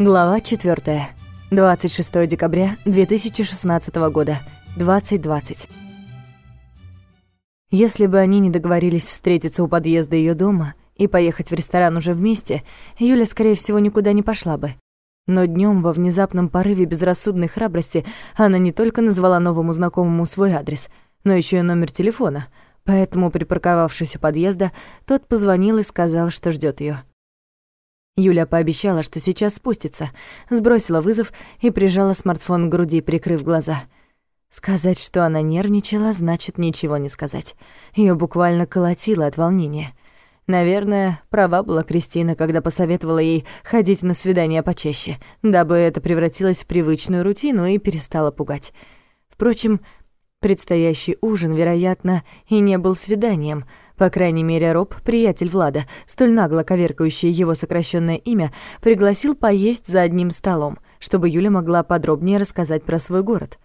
Глава 4. 26 декабря 2016 года. 20.20. Если бы они не договорились встретиться у подъезда ее дома и поехать в ресторан уже вместе, Юля, скорее всего, никуда не пошла бы. Но днем во внезапном порыве безрассудной храбрости она не только назвала новому знакомому свой адрес, но еще и номер телефона. Поэтому, припарковавшись у подъезда, тот позвонил и сказал, что ждет ее. Юля пообещала, что сейчас спустится, сбросила вызов и прижала смартфон к груди, прикрыв глаза. Сказать, что она нервничала, значит ничего не сказать. Её буквально колотило от волнения. Наверное, права была Кристина, когда посоветовала ей ходить на свидания почаще, дабы это превратилось в привычную рутину и перестало пугать. Впрочем, предстоящий ужин, вероятно, и не был свиданием — по крайней мере, Роб, приятель Влада, столь нагло коверкающий его сокращенное имя, пригласил поесть за одним столом, чтобы Юля могла подробнее рассказать про свой город.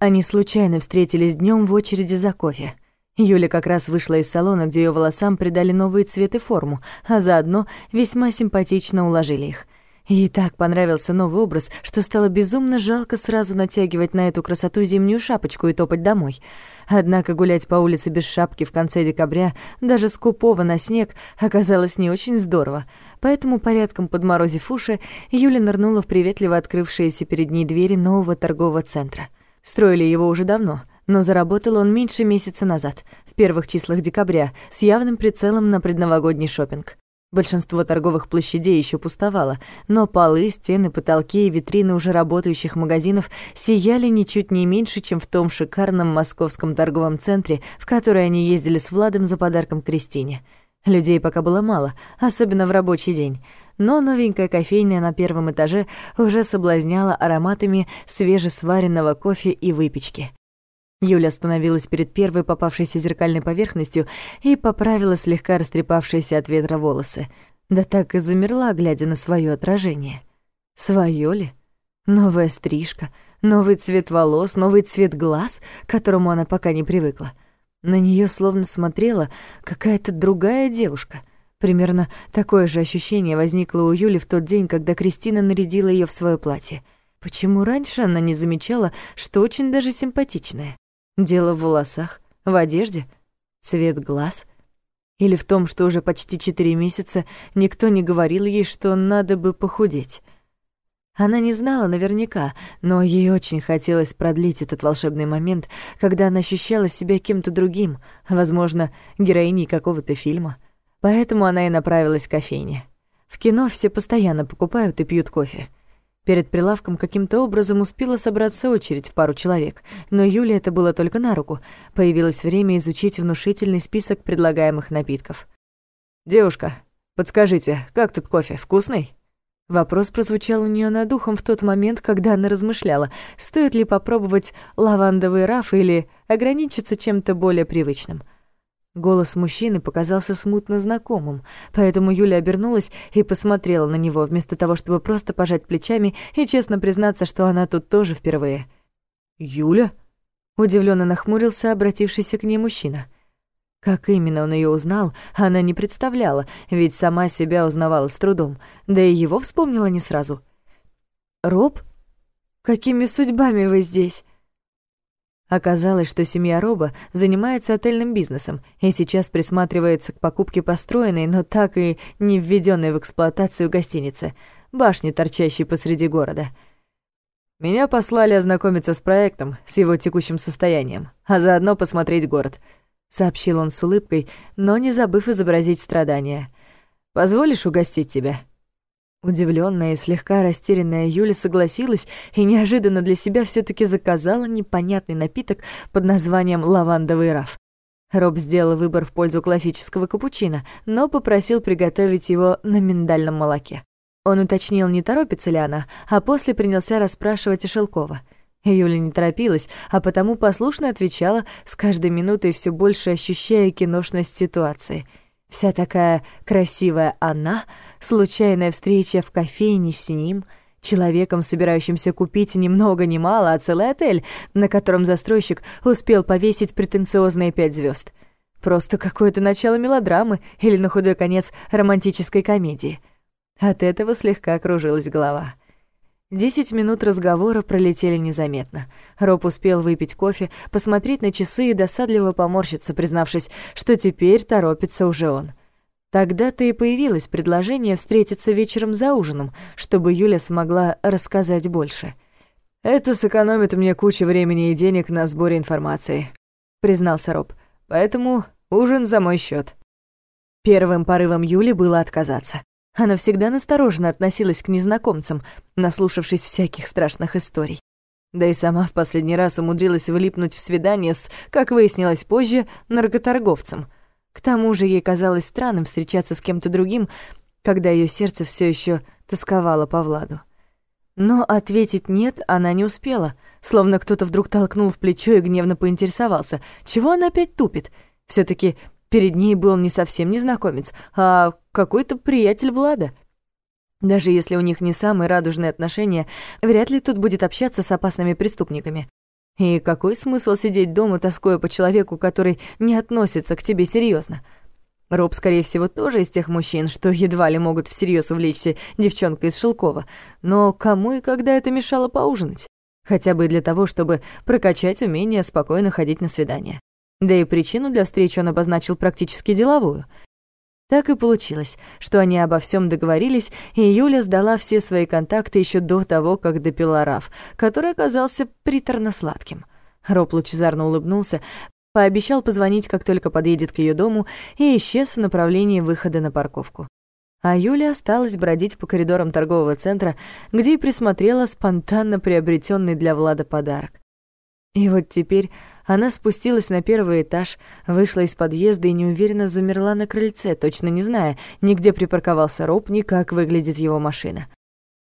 Они случайно встретились днем в очереди за кофе. Юля как раз вышла из салона, где ее волосам придали новые цвет и форму, а заодно весьма симпатично уложили их — Ей так понравился новый образ, что стало безумно жалко сразу натягивать на эту красоту зимнюю шапочку и топать домой. Однако гулять по улице без шапки в конце декабря, даже скупого на снег, оказалось не очень здорово. Поэтому, порядком подморозив уши, Юля нырнула в приветливо открывшиеся перед ней двери нового торгового центра. Строили его уже давно, но заработал он меньше месяца назад, в первых числах декабря, с явным прицелом на предновогодний шопинг. Большинство торговых площадей еще пустовало, но полы, стены, потолки и витрины уже работающих магазинов сияли ничуть не меньше, чем в том шикарном московском торговом центре, в который они ездили с Владом за подарком Кристине. Людей пока было мало, особенно в рабочий день, но новенькая кофейня на первом этаже уже соблазняла ароматами свежесваренного кофе и выпечки. Юля остановилась перед первой попавшейся зеркальной поверхностью и поправила слегка растрепавшиеся от ветра волосы. Да так и замерла, глядя на свое отражение. Своё ли? Новая стрижка, новый цвет волос, новый цвет глаз, к которому она пока не привыкла. На нее словно смотрела какая-то другая девушка. Примерно такое же ощущение возникло у Юли в тот день, когда Кристина нарядила ее в свое платье. Почему раньше она не замечала, что очень даже симпатичная? Дело в волосах, в одежде, цвет глаз или в том, что уже почти четыре месяца никто не говорил ей, что надо бы похудеть. Она не знала наверняка, но ей очень хотелось продлить этот волшебный момент, когда она ощущала себя кем-то другим, возможно, героиней какого-то фильма. Поэтому она и направилась к кофейне. В кино все постоянно покупают и пьют кофе. Перед прилавком каким-то образом успела собраться очередь в пару человек, но Юле это было только на руку. Появилось время изучить внушительный список предлагаемых напитков. «Девушка, подскажите, как тут кофе, вкусный?» Вопрос прозвучал у нее над ухом в тот момент, когда она размышляла, стоит ли попробовать лавандовый раф или ограничиться чем-то более привычным — Голос мужчины показался смутно знакомым, поэтому Юля обернулась и посмотрела на него, вместо того, чтобы просто пожать плечами и честно признаться, что она тут тоже впервые. «Юля?» — удивленно нахмурился обратившийся к ней мужчина. Как именно он ее узнал, она не представляла, ведь сама себя узнавала с трудом, да и его вспомнила не сразу. «Роб? Какими судьбами вы здесь?» Оказалось, что семья Роба занимается отельным бизнесом и сейчас присматривается к покупке построенной, но так и не введенной в эксплуатацию гостиницы, башни, торчащей посреди города. Меня послали ознакомиться с проектом, с его текущим состоянием, а заодно посмотреть город, сообщил он с улыбкой, но не забыв изобразить страдания. Позволишь угостить тебя? Удивленная и слегка растерянная Юля согласилась и неожиданно для себя все таки заказала непонятный напиток под названием «лавандовый раф». Роб сделал выбор в пользу классического капучино, но попросил приготовить его на миндальном молоке. Он уточнил, не торопится ли она, а после принялся расспрашивать Шелкова. Юля не торопилась, а потому послушно отвечала, с каждой минутой все больше ощущая киношность ситуации — Вся такая красивая она, случайная встреча в кофейне с ним, человеком, собирающимся купить ни много ни мало, а целый отель, на котором застройщик успел повесить претенциозные пять звезд. Просто какое-то начало мелодрамы или, на худой конец, романтической комедии. От этого слегка кружилась голова. Десять минут разговора пролетели незаметно. Роб успел выпить кофе, посмотреть на часы и досадливо поморщиться, признавшись, что теперь торопится уже он. Тогда-то и появилось предложение встретиться вечером за ужином, чтобы Юля смогла рассказать больше. «Это сэкономит мне кучу времени и денег на сборе информации», — признался Роб. «Поэтому ужин за мой счет. Первым порывом Юли было отказаться. Она всегда настороженно относилась к незнакомцам, наслушавшись всяких страшных историй. Да и сама в последний раз умудрилась вылипнуть в свидание с, как выяснилось позже, наркоторговцем. К тому же ей казалось странным встречаться с кем-то другим, когда ее сердце все еще тосковало по Владу. Но ответить «нет» она не успела, словно кто-то вдруг толкнул в плечо и гневно поинтересовался, чего она опять тупит. все таки Перед ней был не совсем незнакомец, а какой-то приятель Влада. Даже если у них не самые радужные отношения, вряд ли тут будет общаться с опасными преступниками. И какой смысл сидеть дома, тоскуя по человеку, который не относится к тебе серьезно? Роб, скорее всего, тоже из тех мужчин, что едва ли могут всерьез увлечься девчонкой из Шелкова. Но кому и когда это мешало поужинать? Хотя бы для того, чтобы прокачать умение спокойно ходить на свидания. Да и причину для встречи он обозначил практически деловую. Так и получилось, что они обо всем договорились, и Юля сдала все свои контакты еще до того, как допила Раф, который оказался приторно-сладким. Роб лучезарно улыбнулся, пообещал позвонить, как только подъедет к ее дому, и исчез в направлении выхода на парковку. А Юля осталась бродить по коридорам торгового центра, где и присмотрела спонтанно приобретенный для Влада подарок. И вот теперь она спустилась на первый этаж, вышла из подъезда и неуверенно замерла на крыльце, точно не зная, ни где припарковался Роб, ни как выглядит его машина.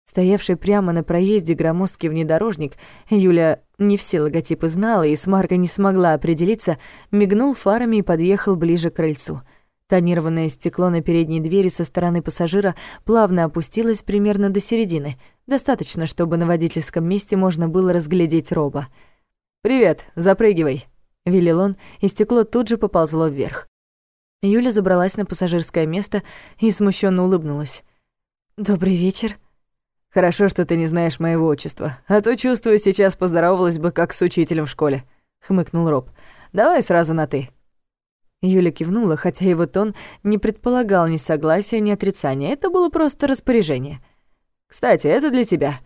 Стоявший прямо на проезде громоздкий внедорожник, Юля не все логотипы знала и с маркой не смогла определиться, мигнул фарами и подъехал ближе к крыльцу. Тонированное стекло на передней двери со стороны пассажира плавно опустилось примерно до середины, достаточно, чтобы на водительском месте можно было разглядеть Роба — «Привет, запрыгивай», — велел он, и стекло тут же поползло вверх. Юля забралась на пассажирское место и смущенно улыбнулась. «Добрый вечер». «Хорошо, что ты не знаешь моего отчества, а то, чувствую, сейчас поздоровалась бы как с учителем в школе», — хмыкнул Роб. «Давай сразу на «ты». Юля кивнула, хотя его тон не предполагал ни согласия, ни отрицания. Это было просто распоряжение. «Кстати, это для тебя».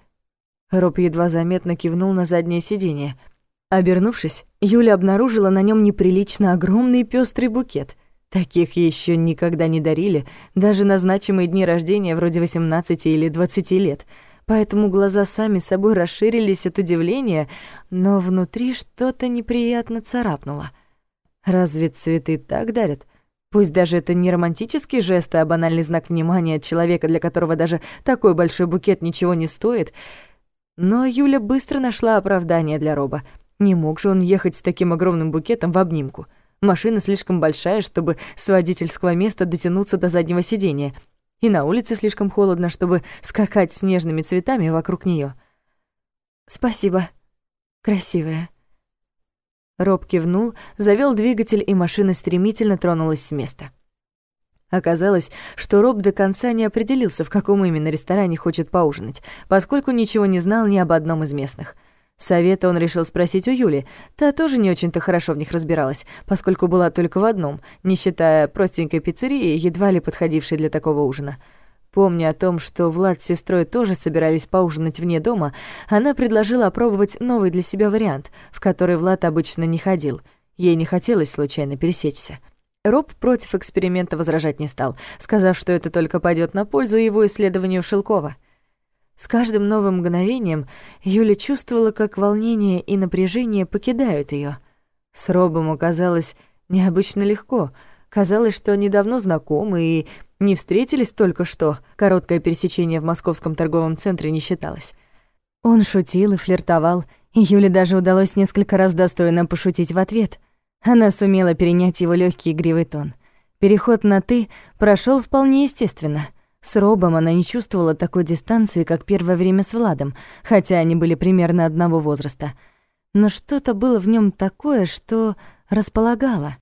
Роб едва заметно кивнул на заднее сиденье — Обернувшись, Юля обнаружила на нем неприлично огромный пестрый букет. Таких еще никогда не дарили, даже на значимые дни рождения вроде 18 или 20 лет. Поэтому глаза сами собой расширились от удивления, но внутри что-то неприятно царапнуло. Разве цветы так дарят? Пусть даже это не романтический жест, а банальный знак внимания от человека, для которого даже такой большой букет ничего не стоит. Но Юля быстро нашла оправдание для Роба — не мог же он ехать с таким огромным букетом в обнимку. Машина слишком большая, чтобы с водительского места дотянуться до заднего сидения, и на улице слишком холодно, чтобы скакать снежными цветами вокруг нее. «Спасибо. Красивая». Роб кивнул, завел двигатель, и машина стремительно тронулась с места. Оказалось, что Роб до конца не определился, в каком именно ресторане хочет поужинать, поскольку ничего не знал ни об одном из местных — Совета он решил спросить у Юли. Та тоже не очень-то хорошо в них разбиралась, поскольку была только в одном, не считая простенькой пиццерии, едва ли подходившей для такого ужина. Помня о том, что Влад с сестрой тоже собирались поужинать вне дома, она предложила опробовать новый для себя вариант, в который Влад обычно не ходил. Ей не хотелось случайно пересечься. Роб против эксперимента возражать не стал, сказав, что это только пойдет на пользу его исследованию Шелкова — с каждым новым мгновением Юля чувствовала, как волнение и напряжение покидают ее. С Робом оказалось необычно легко. Казалось, что они давно знакомы и не встретились только что. Короткое пересечение в московском торговом центре не считалось. Он шутил и флиртовал, и Юле даже удалось несколько раз достойно пошутить в ответ. Она сумела перенять его легкий игривый тон. Переход на «ты» прошел вполне естественно — с Робом она не чувствовала такой дистанции, как первое время с Владом, хотя они были примерно одного возраста. Но что-то было в нем такое, что располагало.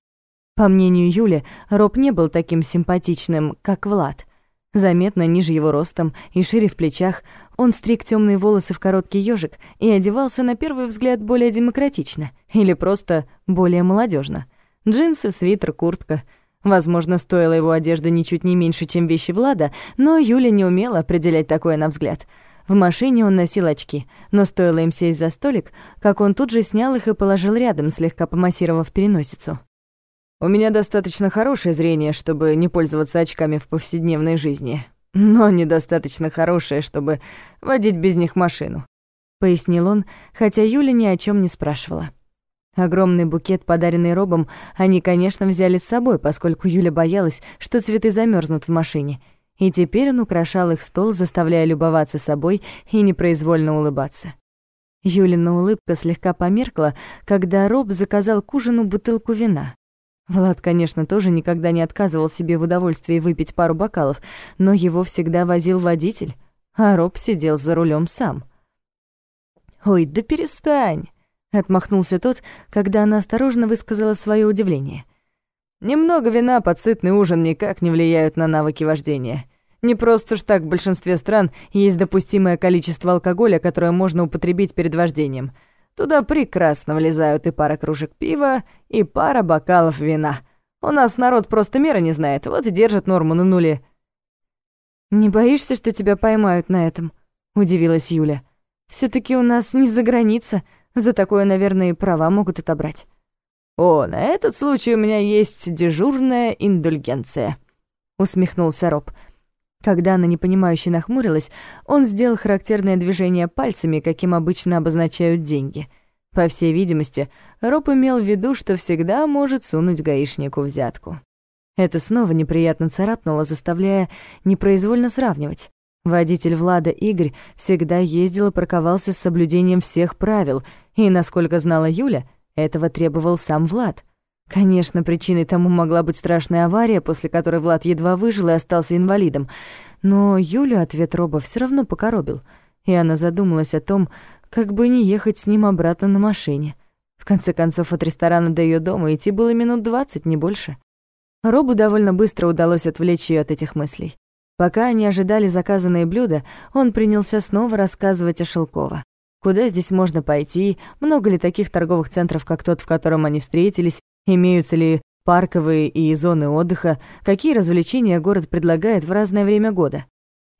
По мнению Юли, Роб не был таким симпатичным, как Влад. Заметно ниже его ростом и шире в плечах, он стриг темные волосы в короткий ежик и одевался на первый взгляд более демократично или просто более молодежно. Джинсы, свитер, куртка. Возможно, стоила его одежда ничуть не меньше, чем вещи Влада, но Юля не умела определять такое на взгляд. В машине он носил очки, но стоило им сесть за столик, как он тут же снял их и положил рядом, слегка помассировав переносицу. У меня достаточно хорошее зрение, чтобы не пользоваться очками в повседневной жизни, но недостаточно хорошее, чтобы водить без них машину», — пояснил он, хотя Юля ни о чем не спрашивала. Огромный букет, подаренный Робом, они, конечно, взяли с собой, поскольку Юля боялась, что цветы замерзнут в машине, и теперь он украшал их стол, заставляя любоваться собой и непроизвольно улыбаться. Юлина улыбка слегка померкла, когда Роб заказал к ужину бутылку вина. Влад, конечно, тоже никогда не отказывал себе в удовольствии выпить пару бокалов, но его всегда возил водитель, а Роб сидел за рулем сам. «Ой, да перестань!» — отмахнулся тот, когда она осторожно высказала свое удивление. «Немного вина под сытный ужин никак не влияют на навыки вождения. Не просто ж так в большинстве стран есть допустимое количество алкоголя, которое можно употребить перед вождением — Туда прекрасно влезают и пара кружек пива, и пара бокалов вина. У нас народ просто меры не знает, вот и держит норму на нуле». «Не боишься, что тебя поймают на этом?» — удивилась Юля. все таки у нас не за граница, за такое, наверное, и права могут отобрать». «О, на этот случай у меня есть дежурная индульгенция», — усмехнулся Роб. Когда она непонимающе нахмурилась, он сделал характерное движение пальцами, каким обычно обозначают деньги. По всей видимости, Роб имел в виду, что всегда может сунуть гаишнику взятку. Это снова неприятно царапнуло, заставляя непроизвольно сравнивать. Водитель Влада Игорь всегда ездил и парковался с соблюдением всех правил, и, насколько знала Юля, этого требовал сам Влад — Конечно, причиной тому могла быть страшная авария, после которой Влад едва выжил и остался инвалидом. Но Юлю ответ Роба все равно покоробил, и она задумалась о том, как бы не ехать с ним обратно на машине. В конце концов, от ресторана до ее дома идти было минут двадцать, не больше. Робу довольно быстро удалось отвлечь ее от этих мыслей. Пока они ожидали заказанные блюда, он принялся снова рассказывать о Шелково. Куда здесь можно пойти, много ли таких торговых центров, как тот, в котором они встретились, Имеются ли парковые и зоны отдыха, какие развлечения город предлагает в разное время года.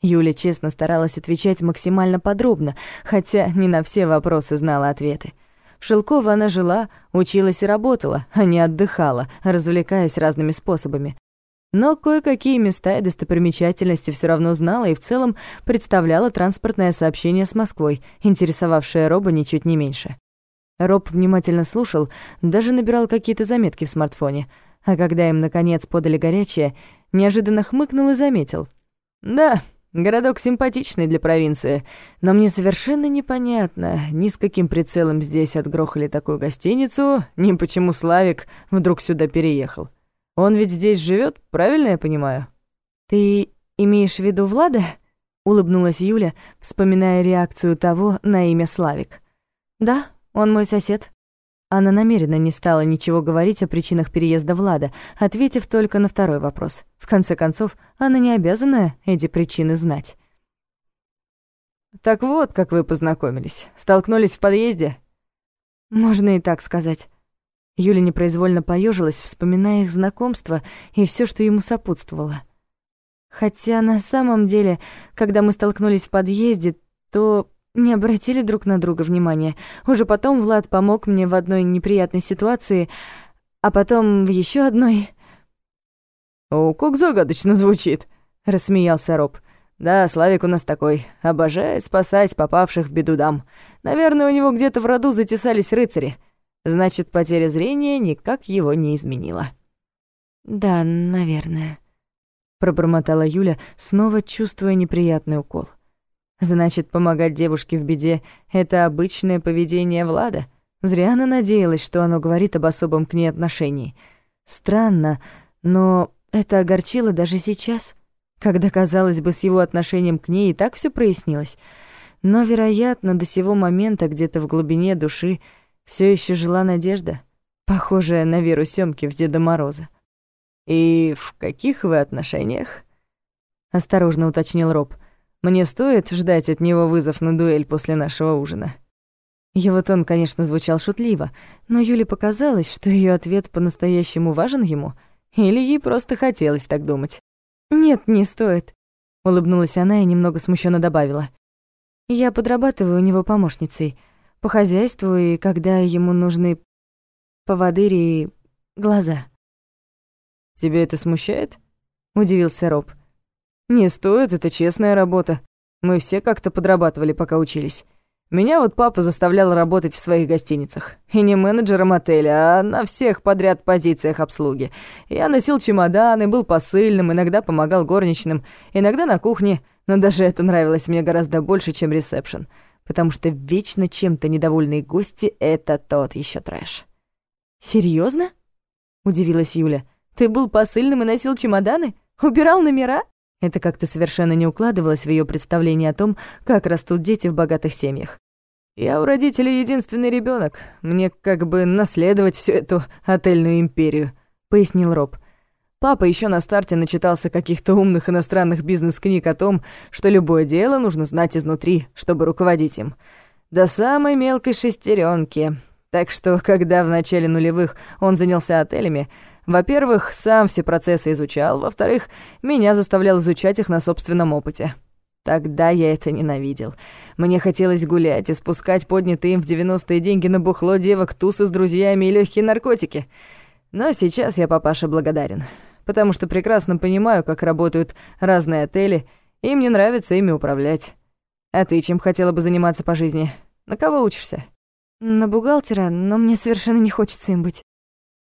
Юля честно старалась отвечать максимально подробно, хотя не на все вопросы знала ответы. В Шелково она жила, училась и работала, а не отдыхала, развлекаясь разными способами. Но кое-какие места и достопримечательности все равно знала и в целом представляла транспортное сообщение с Москвой, интересовавшее Роба ничуть не меньше. Роб внимательно слушал, даже набирал какие-то заметки в смартфоне, а когда им, наконец, подали горячее, неожиданно хмыкнул и заметил. «Да, городок симпатичный для провинции, но мне совершенно непонятно, ни с каким прицелом здесь отгрохали такую гостиницу, ни почему Славик вдруг сюда переехал. Он ведь здесь живет, правильно я понимаю?» «Ты имеешь в виду Влада?» — улыбнулась Юля, вспоминая реакцию того на имя Славик. «Да, он мой сосед». Она намеренно не стала ничего говорить о причинах переезда Влада, ответив только на второй вопрос. В конце концов, она не обязана эти причины знать. «Так вот, как вы познакомились. Столкнулись в подъезде?» «Можно и так сказать». Юля непроизвольно поежилась, вспоминая их знакомство и все, что ему сопутствовало. Хотя на самом деле, когда мы столкнулись в подъезде, то не обратили друг на друга внимания. Уже потом Влад помог мне в одной неприятной ситуации, а потом в еще одной. «О, как загадочно звучит», — рассмеялся Роб. «Да, Славик у нас такой. Обожает спасать попавших в беду дам. Наверное, у него где-то в роду затесались рыцари. Значит, потеря зрения никак его не изменила». «Да, наверное», — пробормотала Юля, снова чувствуя неприятный укол. Значит, помогать девушке в беде — это обычное поведение Влада? Зря она надеялась, что оно говорит об особом к ней отношении. Странно, но это огорчило даже сейчас, когда, казалось бы, с его отношением к ней и так все прояснилось. Но, вероятно, до сего момента где-то в глубине души все еще жила надежда, похожая на веру Сёмки в Деда Мороза. «И в каких вы отношениях?» — осторожно уточнил Роб. «Мне стоит ждать от него вызов на дуэль после нашего ужина?» Его тон, конечно, звучал шутливо, но Юле показалось, что ее ответ по-настоящему важен ему, или ей просто хотелось так думать. «Нет, не стоит», — улыбнулась она и немного смущенно добавила. «Я подрабатываю у него помощницей по хозяйству и когда ему нужны поводыри и глаза». «Тебя это смущает?» — удивился Роб. «Не стоит, это честная работа. Мы все как-то подрабатывали, пока учились. Меня вот папа заставлял работать в своих гостиницах. И не менеджером отеля, а на всех подряд позициях обслуги. Я носил чемоданы, был посыльным, иногда помогал горничным, иногда на кухне, но даже это нравилось мне гораздо больше, чем ресепшн, потому что вечно чем-то недовольные гости — это тот еще трэш. Серьезно? удивилась Юля. «Ты был посыльным и носил чемоданы? Убирал номера?» Это как-то совершенно не укладывалось в ее представление о том, как растут дети в богатых семьях. «Я у родителей единственный ребенок. Мне как бы наследовать всю эту отельную империю», — пояснил Роб. Папа еще на старте начитался каких-то умных иностранных бизнес-книг о том, что любое дело нужно знать изнутри, чтобы руководить им. До самой мелкой шестеренки. Так что, когда в начале нулевых он занялся отелями, во-первых, сам все процессы изучал, во-вторых, меня заставлял изучать их на собственном опыте. Тогда я это ненавидел. Мне хотелось гулять и спускать поднятые им в 90-е деньги на бухло девок, тусы с друзьями и легкие наркотики. Но сейчас я папаше благодарен, потому что прекрасно понимаю, как работают разные отели, и мне нравится ими управлять. А ты чем хотела бы заниматься по жизни? На кого учишься? На бухгалтера, но мне совершенно не хочется им быть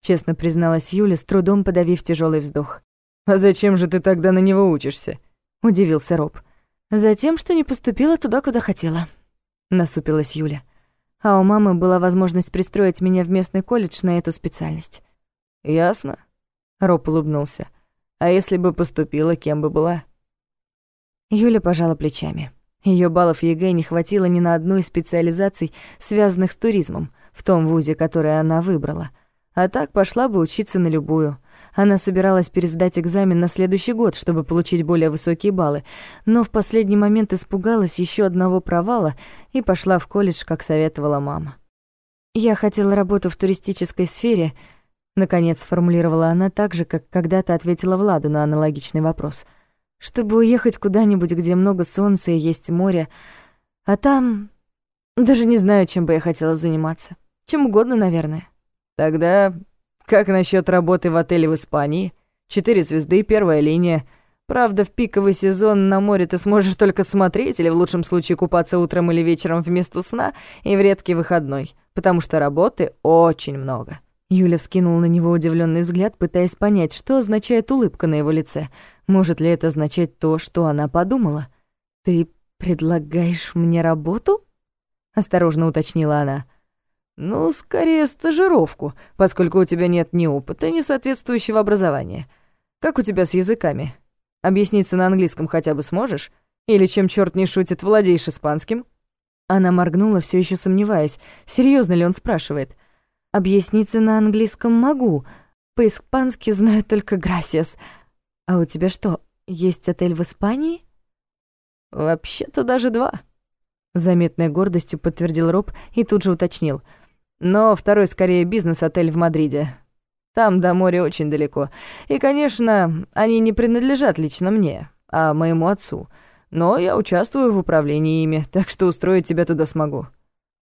честно призналась Юля, с трудом подавив тяжелый вздох. «А зачем же ты тогда на него учишься?» — удивился Роб. «Затем, что не поступила туда, куда хотела», — насупилась Юля. «А у мамы была возможность пристроить меня в местный колледж на эту специальность». «Ясно», — Роб улыбнулся. «А если бы поступила, кем бы была?» Юля пожала плечами. Ее баллов ЕГЭ не хватило ни на одну из специализаций, связанных с туризмом, в том вузе, который она выбрала — а так пошла бы учиться на любую. Она собиралась пересдать экзамен на следующий год, чтобы получить более высокие баллы, но в последний момент испугалась еще одного провала и пошла в колледж, как советовала мама. «Я хотела работу в туристической сфере», — наконец сформулировала она так же, как когда-то ответила Владу на аналогичный вопрос. «Чтобы уехать куда-нибудь, где много солнца и есть море, а там... Даже не знаю, чем бы я хотела заниматься. Чем угодно, наверное». Тогда как насчет работы в отеле в Испании? Четыре звезды, первая линия. Правда, в пиковый сезон на море ты сможешь только смотреть или в лучшем случае купаться утром или вечером вместо сна и в редкий выходной, потому что работы очень много». Юля вскинула на него удивленный взгляд, пытаясь понять, что означает улыбка на его лице. Может ли это означать то, что она подумала? «Ты предлагаешь мне работу?» — осторожно уточнила она. «Ну, скорее стажировку, поскольку у тебя нет ни опыта, ни соответствующего образования. Как у тебя с языками? Объясниться на английском хотя бы сможешь? Или, чем черт не шутит, владеешь испанским?» Она моргнула, все еще сомневаясь, серьезно ли он спрашивает. «Объясниться на английском могу. По-испански знаю только «грасиас». А у тебя что, есть отель в Испании?» «Вообще-то даже два», — заметной гордостью подтвердил Роб и тут же уточнил — но второй скорее бизнес-отель в Мадриде. Там до моря очень далеко. И, конечно, они не принадлежат лично мне, а моему отцу. Но я участвую в управлении ими, так что устроить тебя туда смогу».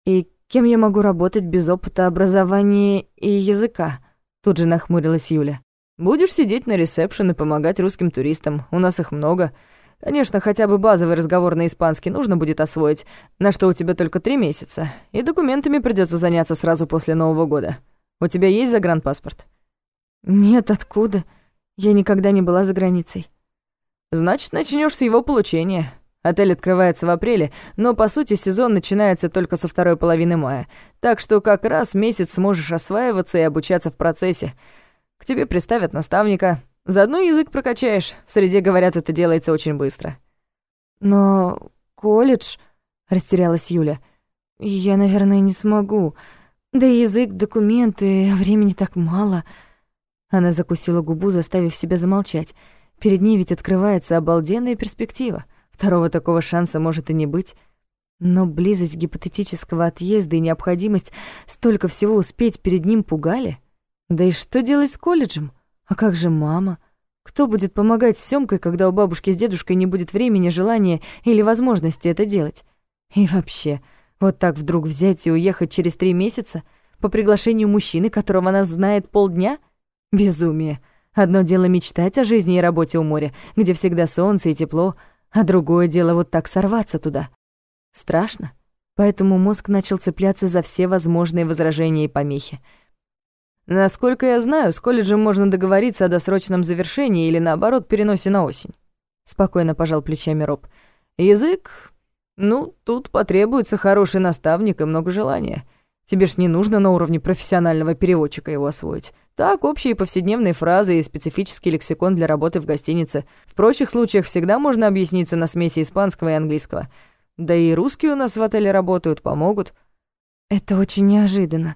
«И кем я могу работать без опыта образования и языка?» Тут же нахмурилась Юля. «Будешь сидеть на ресепшн и помогать русским туристам. У нас их много. Конечно, хотя бы базовый разговор на испанский нужно будет освоить, на что у тебя только три месяца, и документами придется заняться сразу после Нового года. У тебя есть загранпаспорт? Нет, откуда? Я никогда не была за границей. Значит, начнешь с его получения. Отель открывается в апреле, но, по сути, сезон начинается только со второй половины мая, так что как раз месяц сможешь осваиваться и обучаться в процессе. К тебе приставят наставника, Заодно язык прокачаешь. В среде, говорят, это делается очень быстро. Но колледж... Растерялась Юля. Я, наверное, не смогу. Да и язык, документы, времени так мало. Она закусила губу, заставив себя замолчать. Перед ней ведь открывается обалденная перспектива. Второго такого шанса может и не быть. Но близость гипотетического отъезда и необходимость столько всего успеть перед ним пугали. Да и что делать с колледжем? А как же мама? Кто будет помогать с Сёмкой, когда у бабушки с дедушкой не будет времени, желания или возможности это делать? И вообще, вот так вдруг взять и уехать через три месяца по приглашению мужчины, которого она знает полдня? Безумие. Одно дело мечтать о жизни и работе у моря, где всегда солнце и тепло, а другое дело вот так сорваться туда. Страшно. Поэтому мозг начал цепляться за все возможные возражения и помехи. Насколько я знаю, с колледжем можно договориться о досрочном завершении или, наоборот, переносе на осень. Спокойно пожал плечами Роб. Язык? Ну, тут потребуется хороший наставник и много желания. Тебе ж не нужно на уровне профессионального переводчика его освоить. Так, общие повседневные фразы и специфический лексикон для работы в гостинице. В прочих случаях всегда можно объясниться на смеси испанского и английского. Да и русские у нас в отеле работают, помогут. Это очень неожиданно.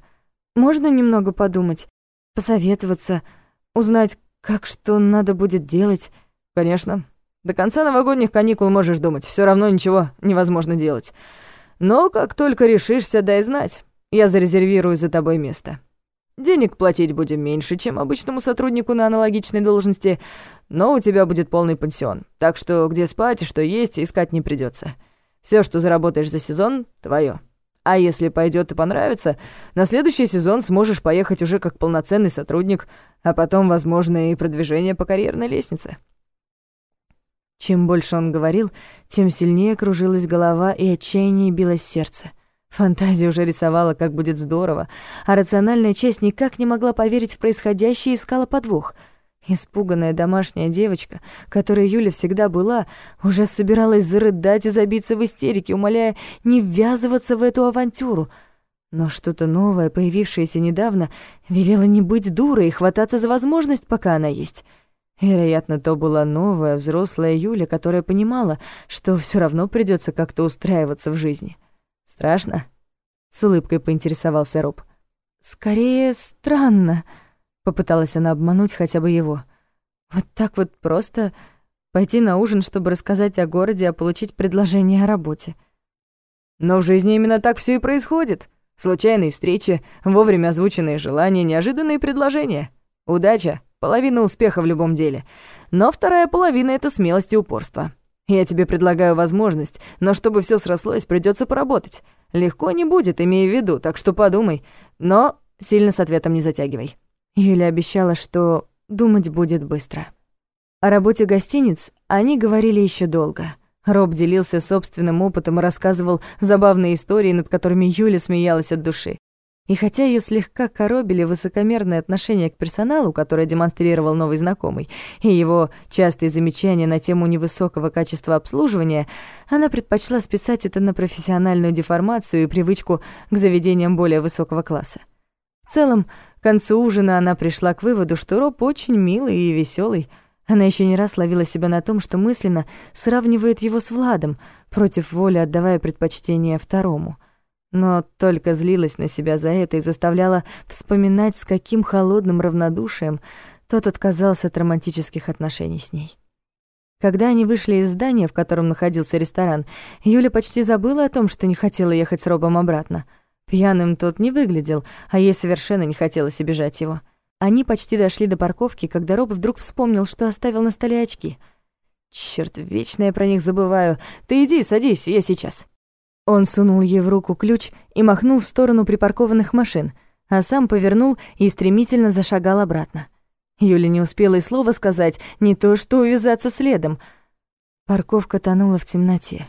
Можно немного подумать, посоветоваться, узнать, как что надо будет делать? Конечно. До конца новогодних каникул можешь думать, все равно ничего невозможно делать. Но как только решишься, дай знать. Я зарезервирую за тобой место. Денег платить будем меньше, чем обычному сотруднику на аналогичной должности, но у тебя будет полный пансион. Так что где спать и что есть, искать не придется. Все, что заработаешь за сезон, твое. А если пойдет и понравится, на следующий сезон сможешь поехать уже как полноценный сотрудник, а потом, возможно, и продвижение по карьерной лестнице. Чем больше он говорил, тем сильнее кружилась голова и отчаяние билось сердце. Фантазия уже рисовала, как будет здорово, а рациональная часть никак не могла поверить в происходящее и искала подвох — Испуганная домашняя девочка, которой Юля всегда была, уже собиралась зарыдать и забиться в истерике, умоляя не ввязываться в эту авантюру. Но что-то новое, появившееся недавно, велело не быть дурой и хвататься за возможность, пока она есть. Вероятно, то была новая взрослая Юля, которая понимала, что все равно придется как-то устраиваться в жизни. «Страшно?» — с улыбкой поинтересовался Роб. «Скорее, странно», Попыталась она обмануть хотя бы его. Вот так вот просто пойти на ужин, чтобы рассказать о городе, а получить предложение о работе. Но в жизни именно так все и происходит. Случайные встречи, вовремя озвученные желания, неожиданные предложения. Удача — половина успеха в любом деле. Но вторая половина — это смелость и упорство. Я тебе предлагаю возможность, но чтобы все срослось, придется поработать. Легко не будет, имея в виду, так что подумай. Но сильно с ответом не затягивай. Юля обещала, что думать будет быстро. О работе гостиниц они говорили еще долго. Роб делился собственным опытом и рассказывал забавные истории, над которыми Юля смеялась от души. И хотя ее слегка коробили высокомерное отношение к персоналу, которое демонстрировал новый знакомый, и его частые замечания на тему невысокого качества обслуживания, она предпочла списать это на профессиональную деформацию и привычку к заведениям более высокого класса. В целом, к концу ужина она пришла к выводу, что Роб очень милый и веселый. Она еще не раз ловила себя на том, что мысленно сравнивает его с Владом, против воли отдавая предпочтение второму. Но только злилась на себя за это и заставляла вспоминать, с каким холодным равнодушием тот отказался от романтических отношений с ней. Когда они вышли из здания, в котором находился ресторан, Юля почти забыла о том, что не хотела ехать с Робом обратно — Пьяным тот не выглядел, а ей совершенно не хотелось обижать его. Они почти дошли до парковки, когда Роб вдруг вспомнил, что оставил на столе очки. Черт, вечно я про них забываю. Ты иди, садись, я сейчас». Он сунул ей в руку ключ и махнул в сторону припаркованных машин, а сам повернул и стремительно зашагал обратно. Юля не успела и слова сказать, не то что увязаться следом. Парковка тонула в темноте.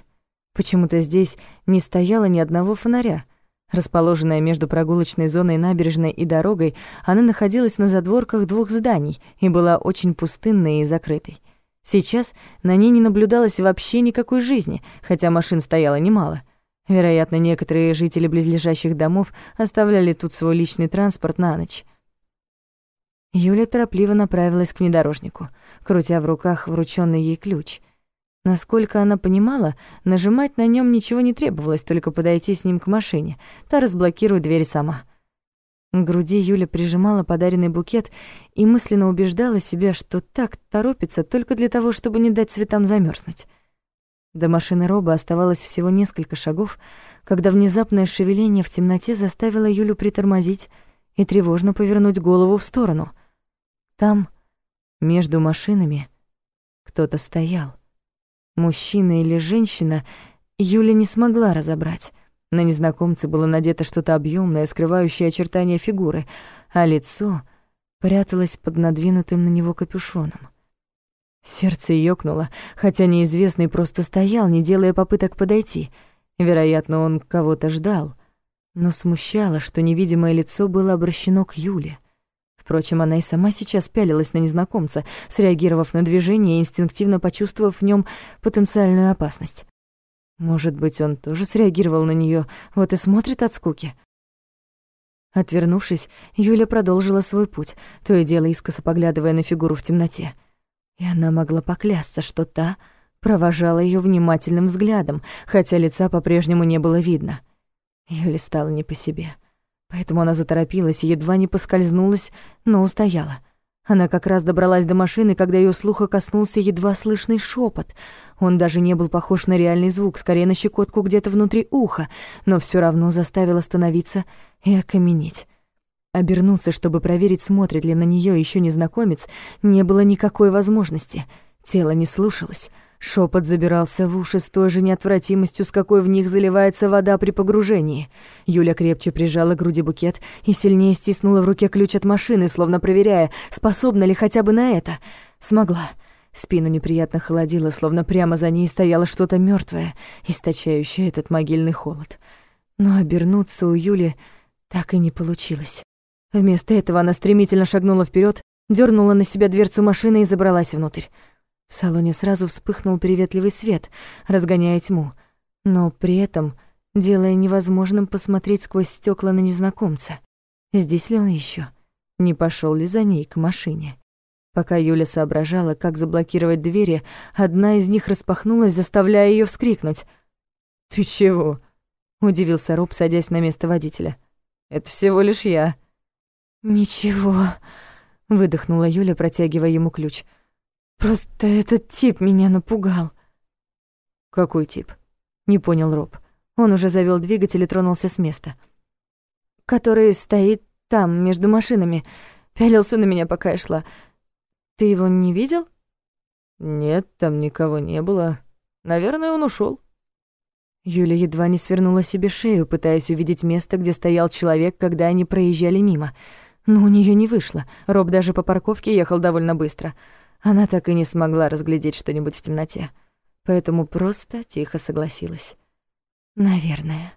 Почему-то здесь не стояло ни одного фонаря. Расположенная между прогулочной зоной набережной и дорогой, она находилась на задворках двух зданий и была очень пустынной и закрытой. Сейчас на ней не наблюдалось вообще никакой жизни, хотя машин стояло немало. Вероятно, некоторые жители близлежащих домов оставляли тут свой личный транспорт на ночь. Юля торопливо направилась к внедорожнику, крутя в руках врученный ей ключ — Насколько она понимала, нажимать на нем ничего не требовалось, только подойти с ним к машине. Та разблокирует дверь сама. К груди Юля прижимала подаренный букет и мысленно убеждала себя, что так торопится только для того, чтобы не дать цветам замерзнуть. До машины Роба оставалось всего несколько шагов, когда внезапное шевеление в темноте заставило Юлю притормозить и тревожно повернуть голову в сторону. Там, между машинами, кто-то стоял. Мужчина или женщина, Юля не смогла разобрать. На незнакомце было надето что-то объемное, скрывающее очертания фигуры, а лицо пряталось под надвинутым на него капюшоном. Сердце ёкнуло, хотя неизвестный просто стоял, не делая попыток подойти. Вероятно, он кого-то ждал. Но смущало, что невидимое лицо было обращено к Юле. Впрочем, она и сама сейчас пялилась на незнакомца, среагировав на движение и инстинктивно почувствовав в нем потенциальную опасность. Может быть, он тоже среагировал на нее, вот и смотрит от скуки. Отвернувшись, Юля продолжила свой путь, то и дело искоса поглядывая на фигуру в темноте. И она могла поклясться, что та провожала ее внимательным взглядом, хотя лица по-прежнему не было видно. Юле стало не по себе. Поэтому она заторопилась и едва не поскользнулась, но устояла — она как раз добралась до машины, когда ее слуха коснулся едва слышный шепот. Он даже не был похож на реальный звук, скорее на щекотку где-то внутри уха, но все равно заставил остановиться и окаменеть. Обернуться, чтобы проверить, смотрит ли на нее еще незнакомец, не было никакой возможности. Тело не слушалось. Шепот забирался в уши с той же неотвратимостью, с какой в них заливается вода при погружении. Юля крепче прижала к груди букет и сильнее стиснула в руке ключ от машины, словно проверяя, способна ли хотя бы на это. Смогла. Спину неприятно холодило, словно прямо за ней стояло что-то мертвое, источающее этот могильный холод. Но обернуться у Юли так и не получилось. Вместо этого она стремительно шагнула вперед, дернула на себя дверцу машины и забралась внутрь. В салоне сразу вспыхнул приветливый свет, разгоняя тьму, но при этом делая невозможным посмотреть сквозь стекла на незнакомца. Здесь ли он еще? Не пошел ли за ней к машине? Пока Юля соображала, как заблокировать двери, одна из них распахнулась, заставляя ее вскрикнуть. «Ты чего?» — удивился Роб, садясь на место водителя. «Это всего лишь я». «Ничего», — выдохнула Юля, протягивая ему ключ. Просто этот тип меня напугал. Какой тип? Не понял Роб. Он уже завёл двигатель и тронулся с места. Который стоит там, между машинами. Пялился на меня, пока я шла. Ты его не видел? Нет, там никого не было. Наверное, он ушёл. Юля едва не свернула себе шею, пытаясь увидеть место, где стоял человек, когда они проезжали мимо. Но у неё не вышло. Роб даже по парковке ехал довольно быстро. Она так и не смогла разглядеть что-нибудь в темноте, поэтому просто тихо согласилась. «Наверное».